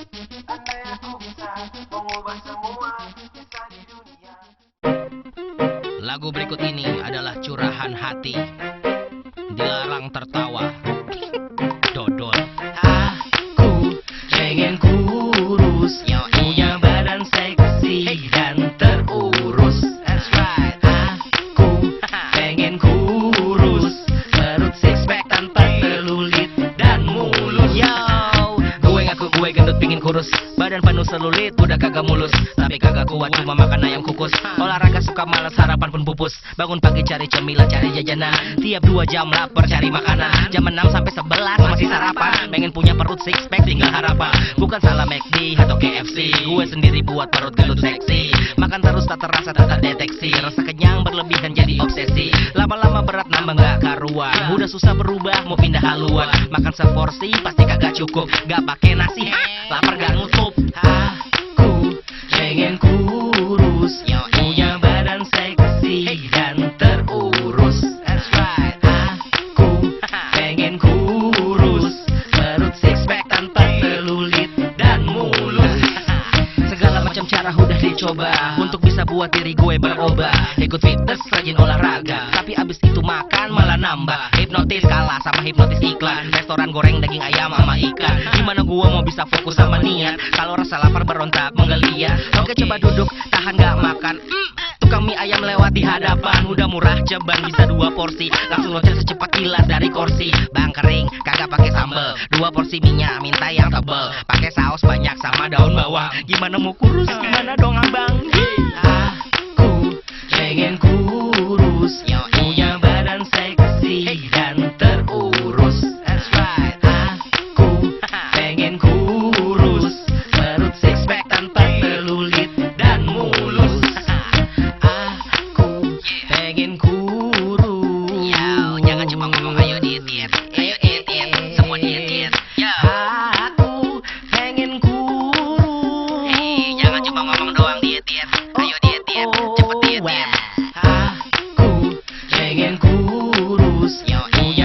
Andai aku bisa mengubah semua kisah di dunia Lagu berikut ini adalah curahan hati. Dilarang tertawa. Dodol. Aku pengen kurus, punya kurus, badan penuh selulit udah kagak mulus, tapi kagak kuat cuma makan ayam kukus. Olahraga suka malas harapan pun pupus, bangun pagi cari cemilan cari jajanan, tiap dua jam lapar cari makanan, jam 6 sampai 11 masih sarapan, pengen punya perut six pack tinggal harapan, bukan salah McD atau KFC, gue sendiri buat perut gendut seksi, makan terus tak terasa tak terdeteksi, rasa kenyang berlebihan jadi obsesi, lama-lama berat nambah nggak karuan, udah susah berubah mau pindah haluan, makan seporsi pasti kagak cukup, gak pakai nasi, lapar gak nutup, aku pengen kurus, macam cara udah dicoba. Untuk bisa buat diri gue berubah. Ikut fitness, rajin olahraga. Tapi abis itu makan malah nambah. Hipnotis kalah sama hipnotis iklan. Restoran goreng daging ayam sama ikan. Gimana gue mau bisa fokus sama niat? Kalau rasa lapar berontak menggeliat. Oke coba duduk, tahan gak makan Tukang mie ayam lewat di hadapan. Udah murah ceban bisa dua porsi. Langsung loncat secepat kilat dari kursi. Bang kering, kagak pakai sambel. Dua porsi minyak, minta yang tebel. Pakai saus banyak sama daun bawang. Gimana mau kurus, gimana dong abang? Aku pengen kurus shoes. Yo,